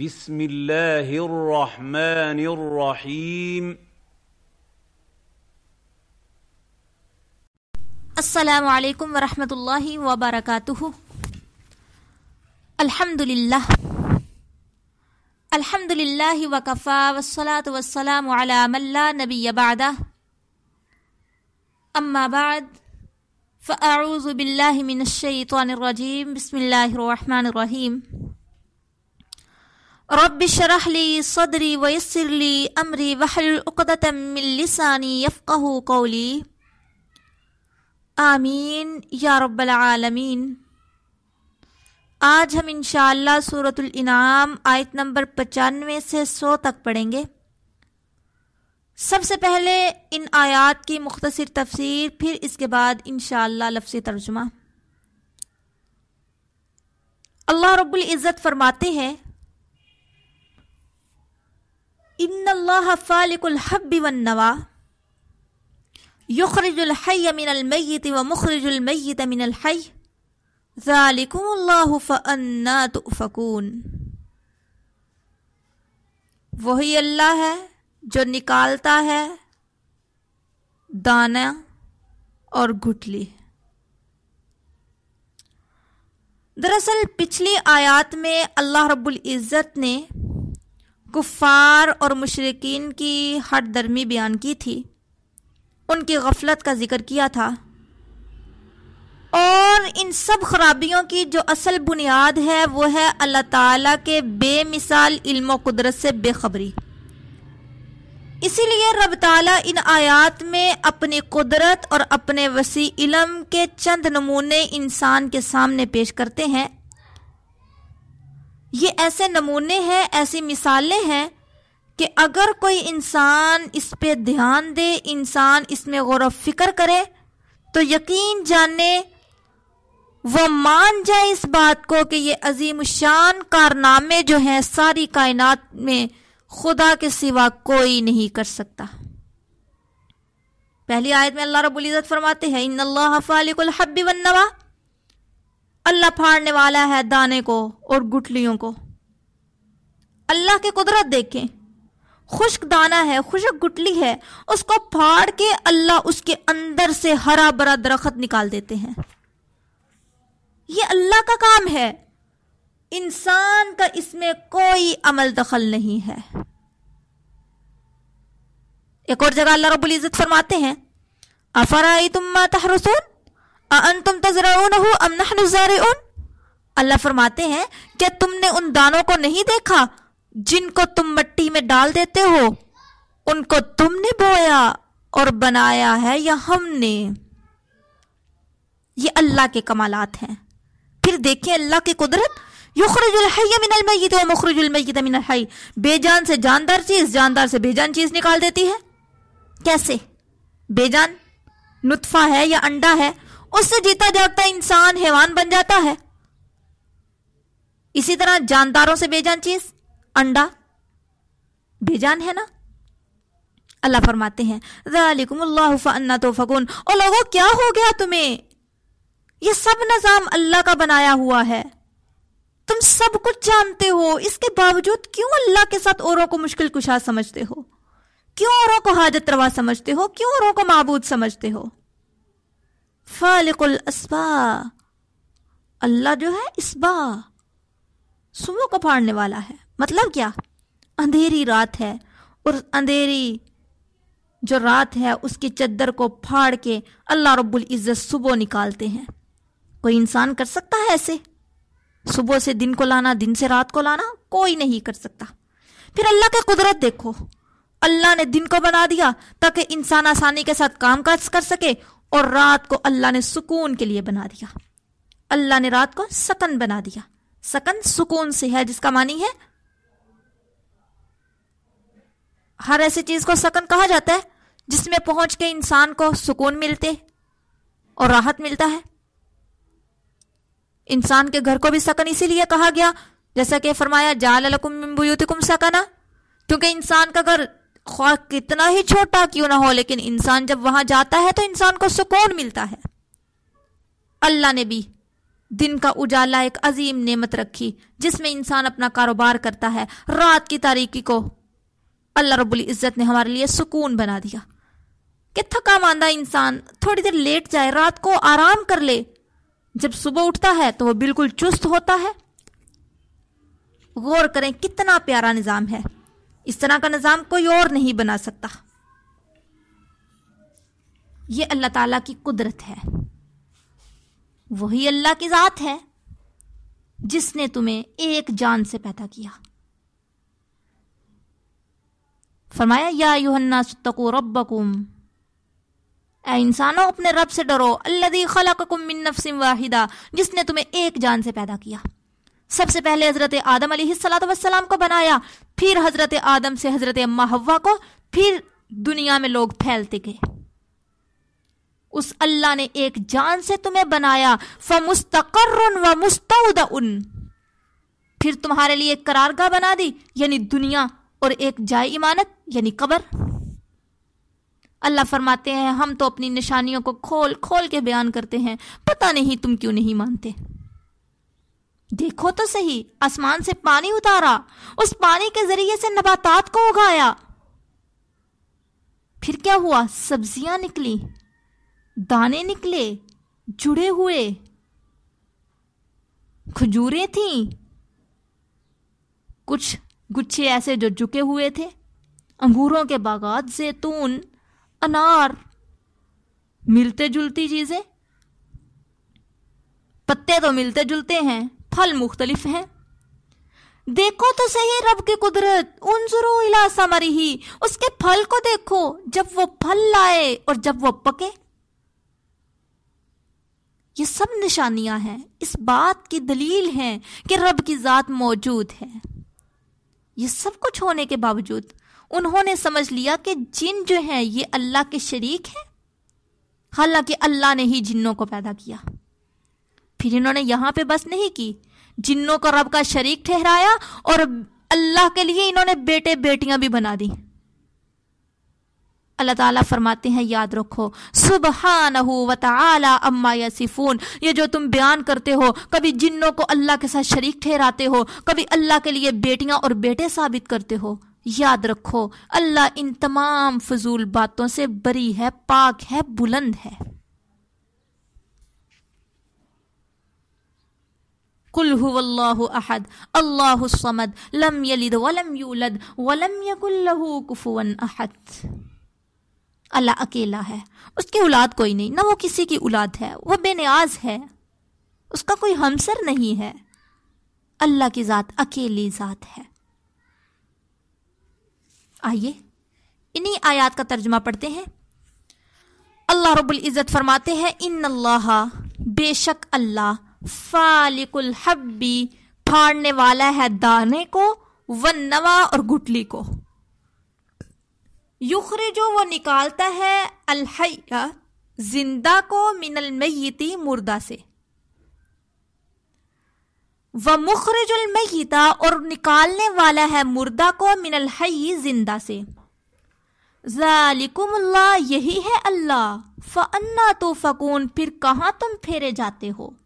بسم الله الرحمن الرحيم السلام علیکم ورحمۃ اللہ وبرکاتہ۔ الحمد للہ الحمد للہ وکفا وسلاۃ وسلام علام اللہ نبی بعد اما بعد، فاعوذ باللہ من الشیطان الرجیم۔ بسم اللہ الرحمن الرحیم۔ رب شرح لی صدری ویسر لی امری وحل عقدۃ من لسانی یفقہ قولی آمین یا رب العالمین. آج ہم انشاءاللہ سورة الانعام آیت نمبر پچانوے سے سو تک پڑھیں گے. سب سے پہلے ان آیات کی مختصر تفسیر، پھر اس کے بعد انشاءاللہ لفظ ترجمہ. اللہ رب العزت فرماتے ہیں ان اللہ فالق الحب والنوا یخرج الحی من المیت و مخرج المیت من الحی ذالکم اللہ فانا تؤفکون وہی اللہ ہے جو نکالتا ہے دانہ اور گھٹلی دراصل پچھلی آیات میں اللہ رب العزت نے کفار اور مشرقین کی ہٹ درمی بیان کی تھی۔ ان کی غفلت کا ذکر کیا تھا۔ اور ان سب خرابیوں کی جو اصل بنیاد ہے وہ ہے اللہ تعالیٰ کے بے مثال علم و قدرت سے بے خبری۔ اسی لیے رب تعالیٰ ان آیات میں اپنی قدرت اور اپنے وسیع علم کے چند نمونے انسان کے سامنے پیش کرتے ہیں۔ یہ ایسے نمونے ہیں، ایسی مثالیں ہیں کہ اگر کوئی انسان اس پہ دھیان دے، انسان اس میں غور و فکر کرے، تو یقین جانے، وہ مان جائے اس بات کو کہ یہ عظیم الشان کارنامے جو ہیں ساری کائنات میں خدا کے سوا کوئی نہیں کر سکتا۔ پہلی آیت میں اللہ رب العزت فرماتے ہیں، ان اللہ فالق الحب والنوا اللہ پھاڑنے والا ہے دانے کو اور گٹلیوں کو۔ اللہ کے قدرت دیکھیں۔ خشک دانہ ہے، خشک گٹلی ہے۔ اس کو پھاڑ کے اللہ اس کے اندر سے ہرا برا درخت نکال دیتے ہیں۔ یہ اللہ کا کام ہے۔ انسان کا اس میں کوئی عمل دخل نہیں ہے۔ ایک اور جگہ اللہ رب العزت فرماتے ہیں افرائی تم تحرسون انتم تزرعونه ام نحن الزارعون؟ اللہ فرماتے ہیں کہ تم نے ان دانوں کو نہیں دیکھا جن کو تم مٹی میں ڈال دیتے ہو۔ ان کو تم نے بویا اور بنایا ہے یا ہم نے؟ یہ اللہ کے کمالات ہیں۔ پھر دیکھیں اللہ کی قدرت۔ یخرج الحی من المیت و مخرج المیت من الحی۔ بے جان سے جاندار چیز جاندار سے بے جان چیز نکال دیتی ہے۔ کیسے؟ بے جان نطفہ ہے یا انڈا ہے؟ اس سے جیتا جاگتا انسان حیوان بن جاتا ہے۔ اسی طرح جانداروں سے بے جان چیز، انڈا۔ بے جان ہے نا؟ اللہ فرماتے ہیں، ذالکم اللہ فانا توفقون۔ اور لوگوں کیا ہو گیا تمہیں؟ یہ سب نظام اللہ کا بنایا ہوا ہے۔ تم سب کچھ جانتے ہو، اس کے باوجود کیوں اللہ کے ساتھ اوروں کو مشکل کشا سمجھتے ہو؟ کیوں اوروں کو حاجت روا سمجھتے ہو؟ کیوں اوروں کو معبود سمجھتے ہو؟ فالق الاسبا اللہ جو ہے اسبا صبح کو پھاڑنے والا ہے۔ مطلب کیا؟ اندھیری رات ہے اور اندھیری جو رات ہے، اس کی چدر کو پھاڑ کے اللہ رب العزت صبح نکالتے ہیں۔ کوئی انسان کر سکتا ہے ایسے؟ صبح سے دن کو لانا، دن سے رات کو لانا، کوئی نہیں کر سکتا۔ پھر اللہ کی قدرت دیکھو۔ اللہ نے دن کو بنا دیا تاکہ انسان آسانی کے ساتھ کام کاج کر سکے اور رات کو اللہ نے سکون کے لیے بنا دیا۔ اللہ نے رات کو سکن بنا دیا۔ سکن سکون سے ہے، جس کا معنی ہے ہر ایسی چیز کو سکن کہا جاتا ہے، جس میں پہنچ کے انسان کو سکون ملتے اور راحت ملتا ہے۔ انسان کے گھر کو بھی سکن اسی لیے کہا گیا، جیسا کہ فرمایا جال من بیوتکم سکنا۔ کیونکہ انسان کا گھر خواہ کتنا ہی چھوٹا کیوں نہ ہو، لیکن انسان جب وہاں جاتا ہے تو انسان کو سکون ملتا ہے۔ اللہ نے بھی دن کا اجالا ایک عظیم نعمت رکھی، جس میں انسان اپنا کاروبار کرتا ہے۔ رات کی تاریکی کو اللہ رب العزت نے ہمارے لیے سکون بنا دیا۔ کہ تھکا ماندہ انسان، تھوڑی دیر لیٹ جائے، رات کو آرام کر لے۔ جب صبح اٹھتا ہے تو وہ بالکل چست ہوتا ہے۔ غور کریں، کتنا پیارا نظام ہے۔ اس طرح کا نظام کوئی اور نہیں بنا سکتا۔ یہ اللہ تعالی کی قدرت ہے۔ وہی اللہ کی ذات ہے جس نے تمہیں ایک جان سے پیدا کیا۔ فرمایا، یا یوحنا ستقو ربکم۔ اے انسانوں، اپنے رب سے ڈرو۔ اللہ خلقکم من نفس واحدہ، جس نے تمہیں ایک جان سے پیدا کیا۔ سب سے پہلے حضرت آدم علیہ السلاۃ وسلام کو بنایا، پھر حضرت آدم سے حضرت اما ہوا کو، پھر دنیا میں لوگ پھیلتے گئے۔ اس اللہ نے ایک جان سے تمہیں بنایا، فمستقر و مستعود ان پھر تمہارے لیے ایک قرارگاہ بنا دی یعنی دنیا اور ایک جائے امانت یعنی قبر۔ اللہ فرماتے ہیں، ہم تو اپنی نشانیوں کو کھول کھول کے بیان کرتے ہیں، پتہ نہیں تم کیوں نہیں مانتے۔ دیکھو تو صحیح، آسمان سے پانی اتارا، اس پانی کے ذریعے سے نباتات کو اگایا۔ پھر کیا ہوا؟ سبزیاں نکلی دانے نکلے، جڑے ہوئے۔ کھجورے تھیں۔ کچھ گچھے ایسے جو جکے ہوئے تھے، انگوروں کے باغات، زیتون، انار۔ ملتے جلتی چیزیں؟ پتے تو ملتے جلتے ہیں۔ پھل مختلف ہیں۔ دیکھو تو صحیح رب کی قدرت، انظرو الى سمری ہی اس کے پھل کو دیکھو، جب وہ پھل لائے اور جب وہ پکے۔ یہ سب نشانیاں ہیں، اس بات کی دلیل ہیں کہ رب کی ذات موجود ہے۔ یہ سب کچھ ہونے کے باوجود، انہوں نے سمجھ لیا کہ جن جو ہیں، یہ اللہ کے شریک ہیں۔ حالانکہ اللہ نے ہی جنوں کو پیدا کیا۔ پھر انہوں نے یہاں پہ بس نہیں کی۔ جنوں کو رب کا شریک ٹھہرایا اور اللہ کے لیے انہوں نے بیٹے بیٹیاں بھی بنا دی اللہ تعالیٰ فرماتے ہیں، یاد رکھو سبحانہ و تعالی اما یسفون یہ جو تم بیان کرتے ہو، کبھی جنوں کو اللہ کے ساتھ شریک ٹھہراتے ہو، کبھی اللہ کے لیے بیٹیاں اور بیٹے ثابت کرتے ہو۔ یاد رکھو، اللہ ان تمام فضول باتوں سے بری ہے، پاک ہے، بلند ہے۔ هو اللہ احد اللہ الصمد، لم یلد ولم یولد ولم یکن له کفوا احد اللہ اکیلا ہے، اس کی اولاد کوئی نہیں، نہ وہ کسی کی اولاد ہے، وہ بے نیاز ہے۔ اس کا کوئی ہمسر نہیں ہے۔ اللہ کی ذات اکیلی ذات ہے۔ آئیے، انہی آیات کا ترجمہ پڑھتے ہیں۔ اللہ رب العزت فرماتے ہیں، ان اللہ، بے شک اللہ فالق الحبی پھاڑنے والا ہے دانے کو ون نوا اور گٹلی کو۔ یخر جو وہ نکالتا ہے الحیہ، زندہ کو من المیتی مردہ سے۔ وہ مخرج المیتا اور نکالنے والا ہے مردہ کو من الحی زندہ سے۔ ذالکم اللہ، یہی ہے اللہ۔ فانا تو فکون پھر کہاں تم پھیرے جاتے ہو؟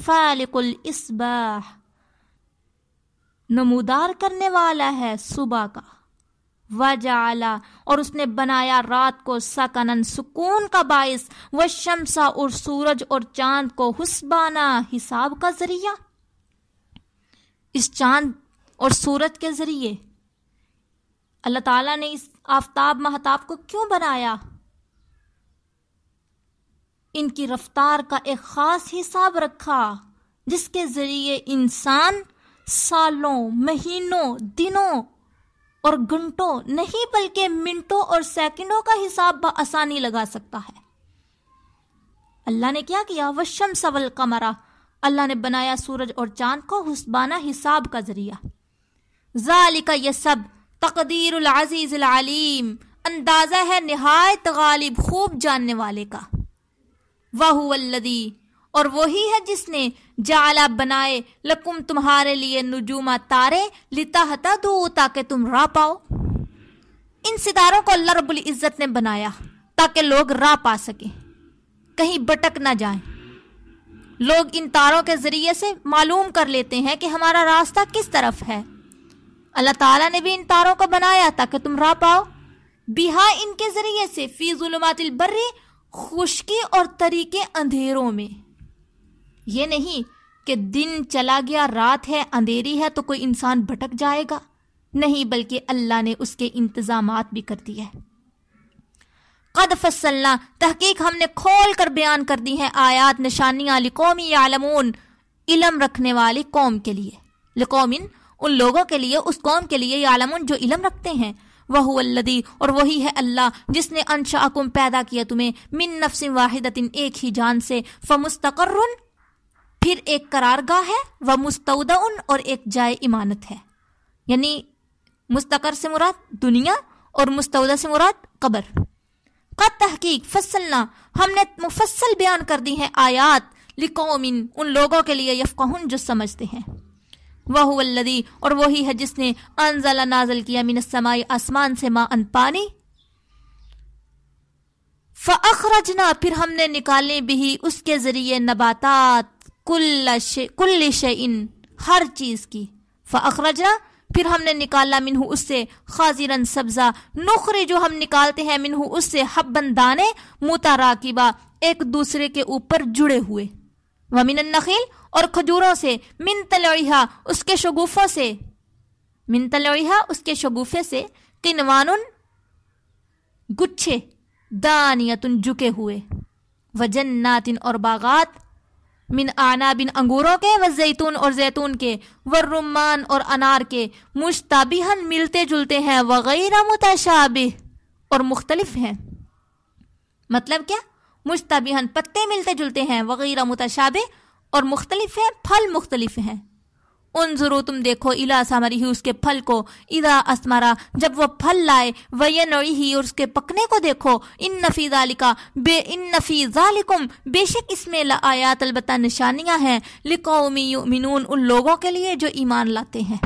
فالق الاسباح نمودار کرنے والا ہے صبح کا۔ وجعلا اور اس نے بنایا رات کو سکنن سکون کا باعث۔ وہ شمسا اور سورج اور چاند کو حسبانہ حساب کا ذریعہ۔ اس چاند اور سورج کے ذریعے۔ اللہ تعالیٰ نے اس آفتاب محتاب کو کیوں بنایا؟ ان کی رفتار کا ایک خاص حساب رکھا، جس کے ذریعے انسان سالوں، مہینوں، دنوں اور گھنٹوں نہیں بلکہ منٹوں اور سیکنڈوں کا حساب بآسانی لگا سکتا ہے۔ اللہ نے کیا کیا؟ وشم سول کمرا اللہ نے بنایا سورج اور چاند کو حسبانہ حساب کا ذریعہ۔ ذالک یہ سب تقدیر العزیز العلیم اندازہ ہے نہایت غالب خوب جاننے والے کا۔ واہ الدی اور وہی ہے جس نے جالا بنائے، لکم تمہارے لیے نجوما تارے لتا ہتا دو تاکہ تم راہ پاؤ۔ ان ستاروں کو اللہ رب العزت نے بنایا، تاکہ لوگ راہ پا سکیں۔ کہیں بٹک نہ جائیں۔ لوگ ان تاروں کے ذریعے سے معلوم کر لیتے ہیں کہ ہمارا راستہ کس طرف ہے۔ اللہ تعالیٰ نے بھی ان تاروں کو بنایا تاکہ تم راہ پاؤ۔ بہا ان کے ذریعے سے، فی ظلمات البری خشکی اور طریقے اندھیروں میں۔ یہ نہیں کہ دن چلا گیا، رات ہے، اندھیری ہے تو کوئی انسان بھٹک جائے گا۔ نہیں، بلکہ اللہ نے اس کے انتظامات بھی کر دیے۔ قد فصلنا، تحقیق ہم نے کھول کر بیان کر دی ہیں آیات، نشانیاں، لقومی یعلمون، علم رکھنے والی قوم کے لیے۔ لقومن، ان لوگوں کے لیے، اس قوم کے لیے یعلمون جو علم رکھتے ہیں۔ وہ الدی اور وہی ہے اللہ، جس نے انشا پیدا کیا تمہیں من نفس واحد ایک ہی جان سے۔ فمستقر، پھر ایک قرار گاہ ہے وہ مستعود اور ایک جائے امانت ہے۔ یعنی مستقر سے مراد دنیا، اور مستعودہ سے مراد قبر۔ قد تحقیق، فصلنا، ہم نے مفصل بیان کر دی ہیں آیات لقومن، ان لوگوں کے لیے یفقہن جو سمجھتے ہیں۔ وہ الذی، اور وہی ہے جس نے انزل نازل کیا من السماء، آسمان سے ما ان پانی۔ فاخرجنا، پھر ہم نے نکالے بھی اس کے ذریعے نباتات، کل شے کل شیئن، ہر چیز کی۔ فاخرجنا، پھر ہم نے نکالا منہ اس سے خاضرن سبزہ۔ نخرے جو ہم نکالتے ہیں منہ اس سے حبن دانے متراکبہ ایک دوسرے کے اوپر جڑے ہوئے۔ ومن النخیل اور کھجوروں سے، من تلویہ اس کے شگوفوں سے۔ من تلویہ اس کے شگوفے سے کنوان گچھے دانیتن جکے ہوئے۔ وجناتن اور باغات، من آنا بن انگوروں کے، و زیتون اور زیتون کے۔ و رمان اور انار کے۔ مشتابہن ملتے جلتے ہیں وغیرہ متشابہ۔ اور مختلف ہیں۔ مطلب کیا؟ مشتابہن پتے ملتے جلتے ہیں وغیرہ متشابہ۔ اور مختلف ہیں، پھل مختلف ہیں۔ ان ضرور تم دیکھو، الا سامری ہی اس کے پھل کو۔ ادا اسمارا جب وہ پھل لائے وہ نوئی ہی اور اس کے پکنے کو دیکھو۔ ان نفی ذالکا بے، ان نفی ذالکم بے شک اس میں آیات البتہ نشانیاں ہیں۔ لقومی یؤمنون، ان لوگوں کے لیے جو ایمان لاتے ہیں۔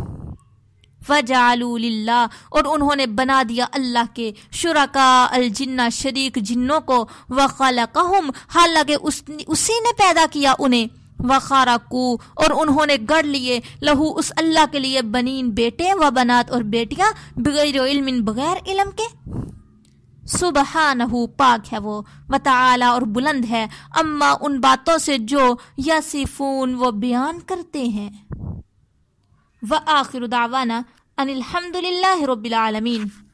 فجعلوا للہ اور انہوں نے بنا دیا اللہ کے۔ شرکا الجنہ شریک جنوں کو۔ وخلقہم حالانکہ اس اسی نے پیدا کیا انہیں۔ وخارا کو اور انہوں نے گڑ لیے۔ لہو اس اللہ کے لیے بنین بیٹے و بنات اور بیٹیاں، بغیر علم بغیر علم کے۔ سبحانہ پاک ہے وہ و اور بلند ہے۔ اما ان باتوں سے جو یسیفون وہ بیان کرتے ہیں۔ و آخر دعوانا ان الحمد للہ رب العالمین۔